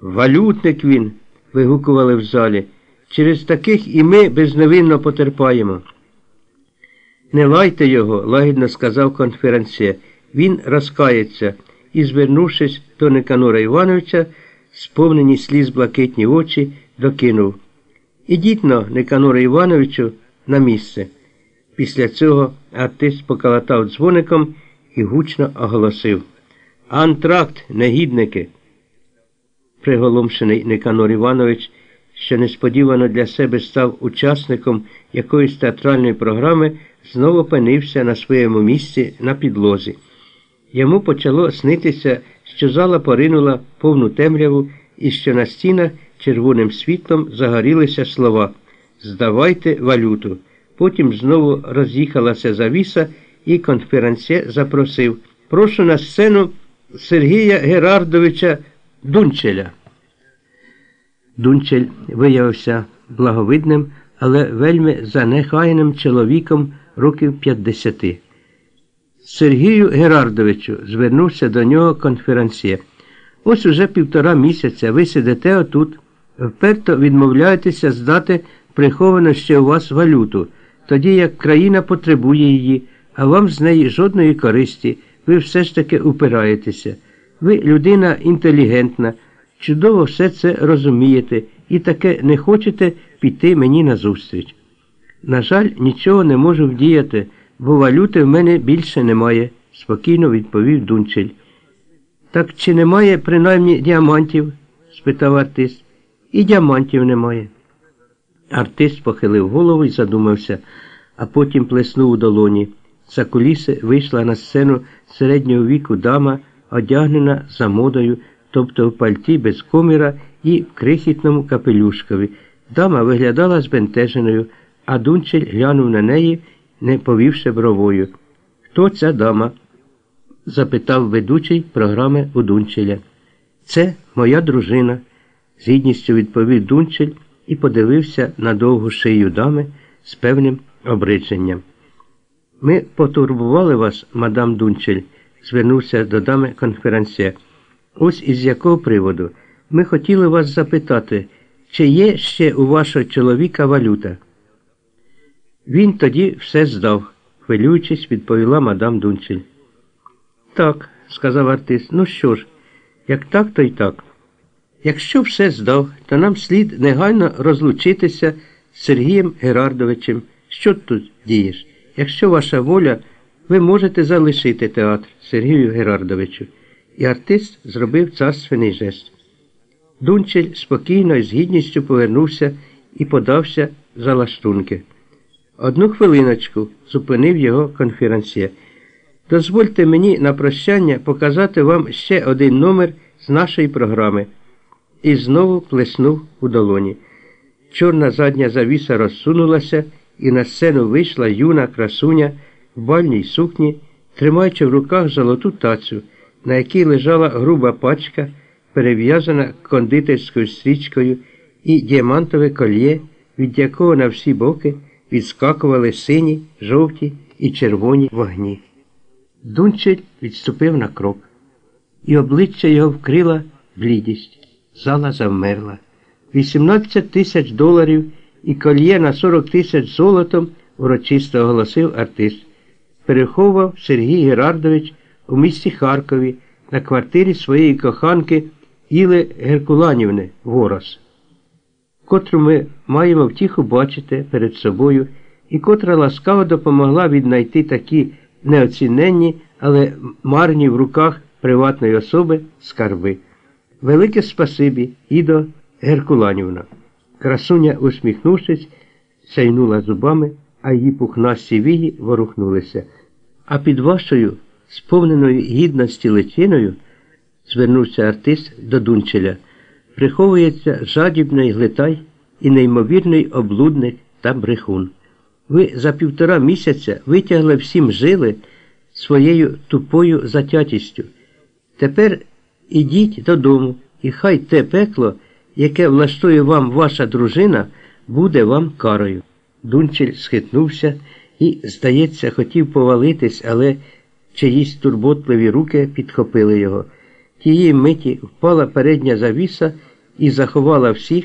Валютник він. вигукували в залі. Через таких і ми безневинно потерпаємо. Не лайте його, лагідно сказав конференціє. Він розкається і, звернувшись до Никанора Івановича, сповнені сліз блакитні очі, докинув. Ідіть но, Никаноре Івановичу, на місце. Після цього артист поколотав дзвоником і гучно оголосив Антракт, негідники. Приголомшений Никанор Іванович, що несподівано для себе став учасником якоїсь театральної програми, знову опинився на своєму місці на підлозі. Йому почало снитися, що зала поринула повну темряву і що на стінах червоним світлом загорілися слова Здавайте валюту. Потім знову роз'їхалася завіса, і конференціє запросив Прошу на сцену Сергія Герардовича Дунчеля. Дунчель виявився благовидним, але вельми занехайним чоловіком років 50. Сергію Герардовичу звернувся до нього конференціє. Ось уже півтора місяця ви сидите отут, вперто відмовляєтеся здати приховану ще у вас валюту, тоді як країна потребує її, а вам з неї жодної користі, ви все ж таки упираєтеся. Ви людина інтелігентна, чудово все це розумієте і таке не хочете піти мені назустріч. На жаль, нічого не можу вдіяти, бо валюти в мене більше немає, спокійно відповів Дунчель. Так чи немає принаймні діамантів? спитав артист. І діамантів немає. Артист похилив голову і задумався, а потім плеснув у долоні. За куліси вийшла на сцену середнього віку дама, одягнена за модою, тобто в пальті без коміра і в крихітному капелюшкові. Дама виглядала збентеженою, а Дунчель глянув на неї, не повівши бровою. Хто ця дама? запитав ведучий програми у Дунчеля. Це моя дружина, з гідністю відповів Дунчель і подивився на довгу шию дами з певним обреченням. Ми потурбували вас, мадам Дунчель, звернувся до дами конференція. Ось із якого приводу. Ми хотіли вас запитати, чи є ще у вашого чоловіка валюта? Він тоді все здав, хвилюючись, відповіла мадам Дунчель. Так, сказав артист, ну що ж, як так, то й так. Якщо все здав, то нам слід негайно розлучитися з Сергієм Герардовичем. Що тут дієш? Якщо ваша воля, ви можете залишити театр Сергію Герардовичу. І артист зробив царственний жест. Дунчель спокійно і з гідністю повернувся і подався за лаштунки. Одну хвилиночку зупинив його конференціє. Дозвольте мені на прощання показати вам ще один номер з нашої програми. І знову плеснув у долоні. Чорна задня завіса розсунулася, і на сцену вийшла юна красуня бальній сукні, тримаючи в руках золоту тацю, на якій лежала груба пачка, перев'язана кондитерською стрічкою і діамантове кольє, від якого на всі боки відскакували сині, жовті і червоні вогні. Дунчель відступив на крок, і обличчя його вкрила блідість. Зала завмерла. 18 тисяч доларів і кольє на 40 тисяч золотом урочисто оголосив артист. Переховував Сергій Герардович у місті Харкові на квартирі своєї коханки Іли Геркуланівни Ворос, котру ми маємо втіху бачити перед собою і котра ласкаво допомогла віднайти такі неоціненні, але марні в руках приватної особи скарби. Велике спасибі, Ідо Геркуланівна. Красуня, усміхнувшись, сяйнула зубами, а її пухнасті вії ворухнулися. А під вашою, сповненою гідності личиною, звернувся артист до Дунчеля, приховується жадібний глитай і неймовірний облудник та брехун. Ви за півтора місяця витягли всім жили своєю тупою затятістю. Тепер ідіть додому, і хай те пекло, яке влаштує вам ваша дружина, буде вам карою. Дунчель схитнувся і, здається, хотів повалитись, але чиїсь турботливі руки підхопили його. Тієї миті впала передня завіса і заховала всіх,